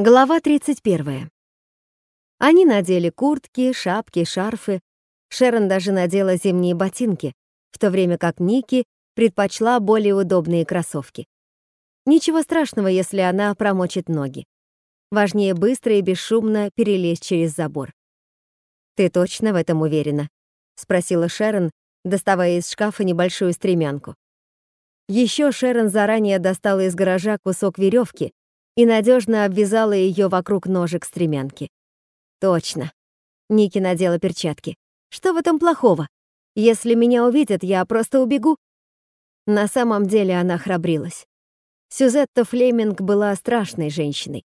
Глава 31. Они надели куртки, шапки, шарфы. Шерон даже надела зимние ботинки, в то время как Ники предпочла более удобные кроссовки. Ничего страшного, если она промочит ноги. Важнее быстро и бесшумно перелезть через забор. «Ты точно в этом уверена?» — спросила Шерон, доставая из шкафа небольшую стремянку. Еще Шерон заранее достала из гаража кусок веревки и надежно обвязала ее вокруг ножек стремянки. Точно. Ники надела перчатки. Что в этом плохого? Если меня увидят, я просто убегу. На самом деле она храбрилась. Сюзетта Флеминг была страшной женщиной.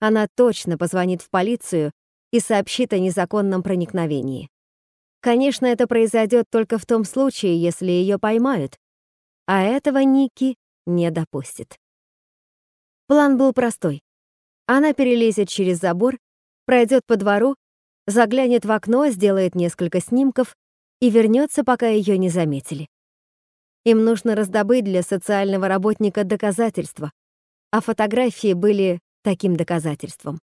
Она точно позвонит в полицию и сообщит о незаконном проникновении. Конечно, это произойдет только в том случае, если ее поймают, а этого Ники не допустит. План был простой. Она перелезет через забор, пройдет по двору, заглянет в окно, сделает несколько снимков и вернется, пока ее не заметили. Им нужно раздобыть для социального работника доказательства, а фотографии были таким доказательством.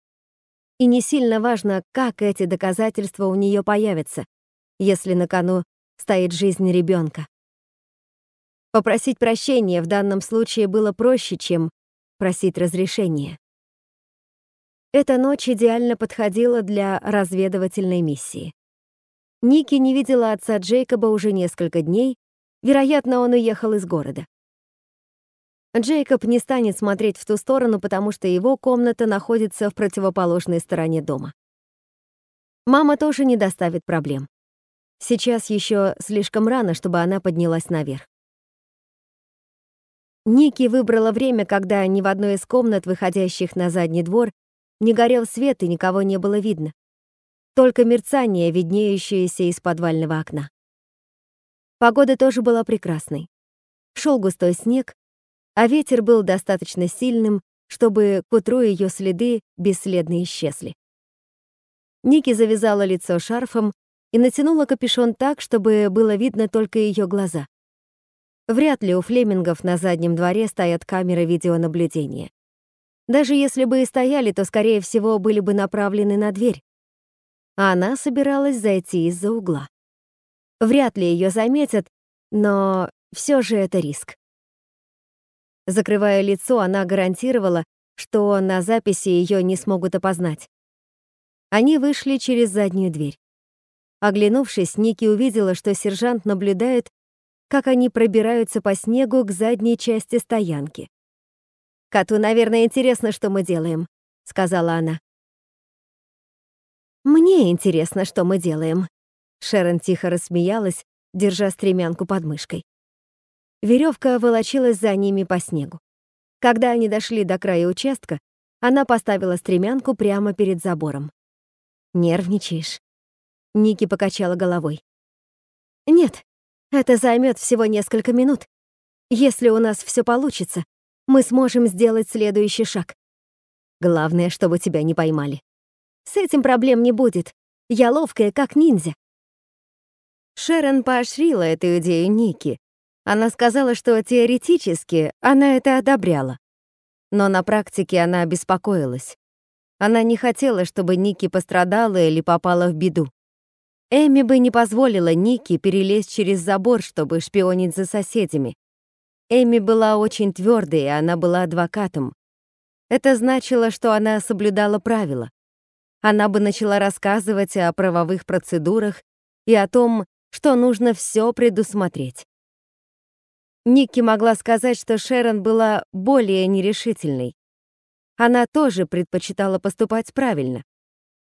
И не сильно важно, как эти доказательства у нее появятся, если на кону стоит жизнь ребенка. Попросить прощения в данном случае было проще, чем просить разрешения. Эта ночь идеально подходила для разведывательной миссии. Ники не видела отца Джейкоба уже несколько дней, вероятно, он уехал из города. Джейкоб не станет смотреть в ту сторону, потому что его комната находится в противоположной стороне дома. Мама тоже не доставит проблем. Сейчас еще слишком рано, чтобы она поднялась наверх. Ники выбрала время, когда ни в одной из комнат, выходящих на задний двор, не горел свет и никого не было видно. Только мерцание, виднеющееся из подвального окна. Погода тоже была прекрасной. Шел густой снег, а ветер был достаточно сильным, чтобы к утру ее следы бесследно исчезли. Ники завязала лицо шарфом и натянула капюшон так, чтобы было видно только ее глаза. Вряд ли у Флемингов на заднем дворе стоят камеры видеонаблюдения. Даже если бы и стояли, то, скорее всего, были бы направлены на дверь. А она собиралась зайти из-за угла. Вряд ли ее заметят, но все же это риск. Закрывая лицо, она гарантировала, что на записи ее не смогут опознать. Они вышли через заднюю дверь. Оглянувшись, Ники увидела, что сержант наблюдает как они пробираются по снегу к задней части стоянки. «Коту, наверное, интересно, что мы делаем», — сказала она. «Мне интересно, что мы делаем», — Шерон тихо рассмеялась, держа стремянку под мышкой. Веревка волочилась за ними по снегу. Когда они дошли до края участка, она поставила стремянку прямо перед забором. «Нервничаешь?» Ники покачала головой. «Нет, это займет всего несколько минут. Если у нас все получится, мы сможем сделать следующий шаг. Главное, чтобы тебя не поймали. С этим проблем не будет. Я ловкая, как ниндзя. Шерон поощрила эту идею Ники. Она сказала, что теоретически она это одобряла. Но на практике она беспокоилась. Она не хотела, чтобы Ники пострадала или попала в беду. Эми бы не позволила Нике перелезть через забор, чтобы шпионить за соседями. Эми была очень твердой, и она была адвокатом. Это значило, что она соблюдала правила. Она бы начала рассказывать о правовых процедурах и о том, что нужно все предусмотреть. Никки могла сказать, что Шерон была более нерешительной. Она тоже предпочитала поступать правильно.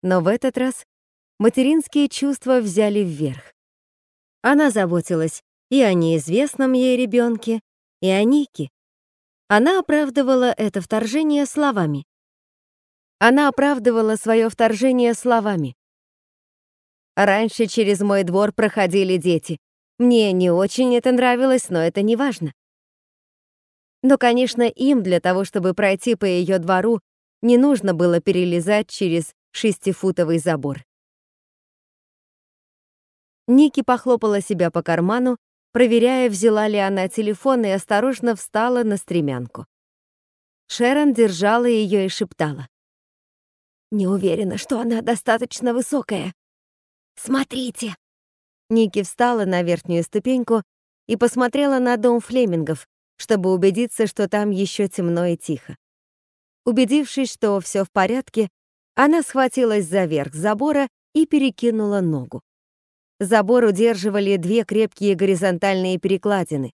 Но в этот раз материнские чувства взяли вверх. Она заботилась и о неизвестном ей ребенке, и о Нике. Она оправдывала это вторжение словами. Она оправдывала свое вторжение словами. Раньше через мой двор проходили дети. Мне не очень это нравилось, но это не важно. Но, конечно, им для того, чтобы пройти по ее двору, не нужно было перелезать через шестифутовый забор. Ники похлопала себя по карману, проверяя, взяла ли она телефон, и осторожно встала на стремянку. Шерон держала ее и шептала. Не уверена, что она достаточно высокая. Смотрите. Ники встала на верхнюю ступеньку и посмотрела на дом Флемингов, чтобы убедиться, что там еще темно и тихо. Убедившись, что все в порядке, она схватилась за верх забора и перекинула ногу. Забор удерживали две крепкие горизонтальные перекладины.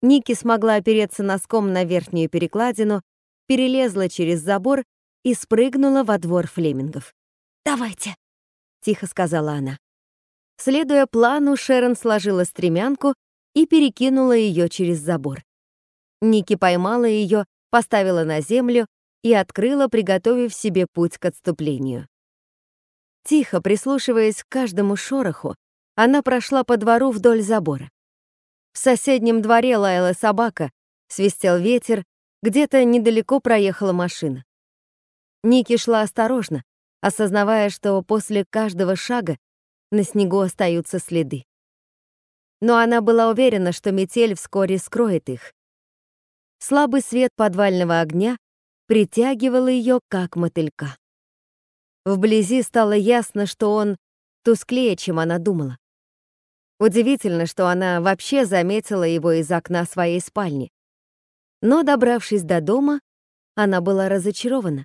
Ники смогла опереться носком на верхнюю перекладину, перелезла через забор и спрыгнула во двор Флемингов. «Давайте», — тихо сказала она. Следуя плану, Шерон сложила стремянку и перекинула ее через забор. Ники поймала ее, поставила на землю и открыла, приготовив себе путь к отступлению. Тихо, прислушиваясь к каждому шороху, она прошла по двору вдоль забора. В соседнем дворе лаяла собака, свистел ветер, где-то недалеко проехала машина. Ники шла осторожно, осознавая, что после каждого шага на снегу остаются следы. Но она была уверена, что метель вскоре скроет их. Слабый свет подвального огня притягивал ее, как мотылька. Вблизи стало ясно, что он тусклее, чем она думала. Удивительно, что она вообще заметила его из окна своей спальни. Но, добравшись до дома, она была разочарована.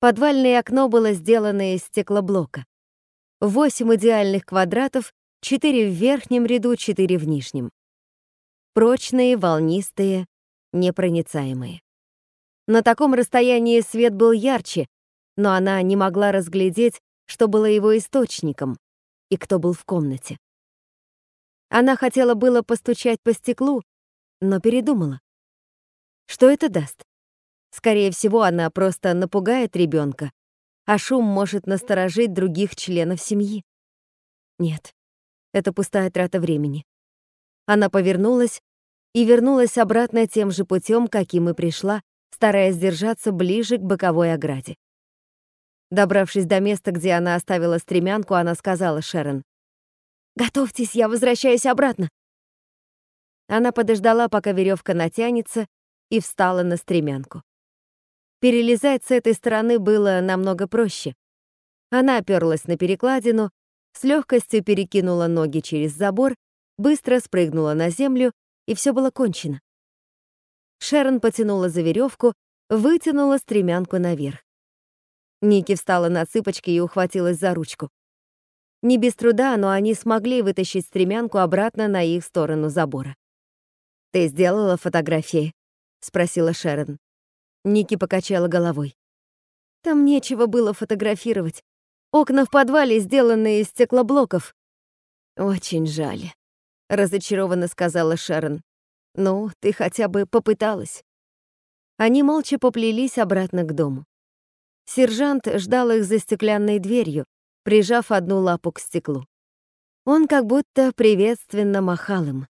Подвальное окно было сделано из стеклоблока. Восемь идеальных квадратов, четыре в верхнем ряду, четыре в нижнем. Прочные, волнистые, непроницаемые. На таком расстоянии свет был ярче, но она не могла разглядеть, что было его источником и кто был в комнате. Она хотела было постучать по стеклу, но передумала. Что это даст? Скорее всего, она просто напугает ребенка, а шум может насторожить других членов семьи. Нет, это пустая трата времени. Она повернулась и вернулась обратно тем же путем, каким и пришла, стараясь держаться ближе к боковой ограде. Добравшись до места, где она оставила стремянку, она сказала Шерон, «Готовьтесь, я возвращаюсь обратно». Она подождала, пока веревка натянется, и встала на стремянку. Перелезать с этой стороны было намного проще. Она оперлась на перекладину, с легкостью перекинула ноги через забор, быстро спрыгнула на землю, и все было кончено. Шерон потянула за веревку, вытянула стремянку наверх. Ники встала на цыпочки и ухватилась за ручку. Не без труда, но они смогли вытащить стремянку обратно на их сторону забора. «Ты сделала фотографии?» — спросила Шерон. Ники покачала головой. «Там нечего было фотографировать. Окна в подвале сделаны из стеклоблоков». «Очень жаль», — разочарованно сказала Шерон. «Ну, ты хотя бы попыталась». Они молча поплелись обратно к дому. Сержант ждал их за стеклянной дверью, прижав одну лапу к стеклу. Он как будто приветственно махал им.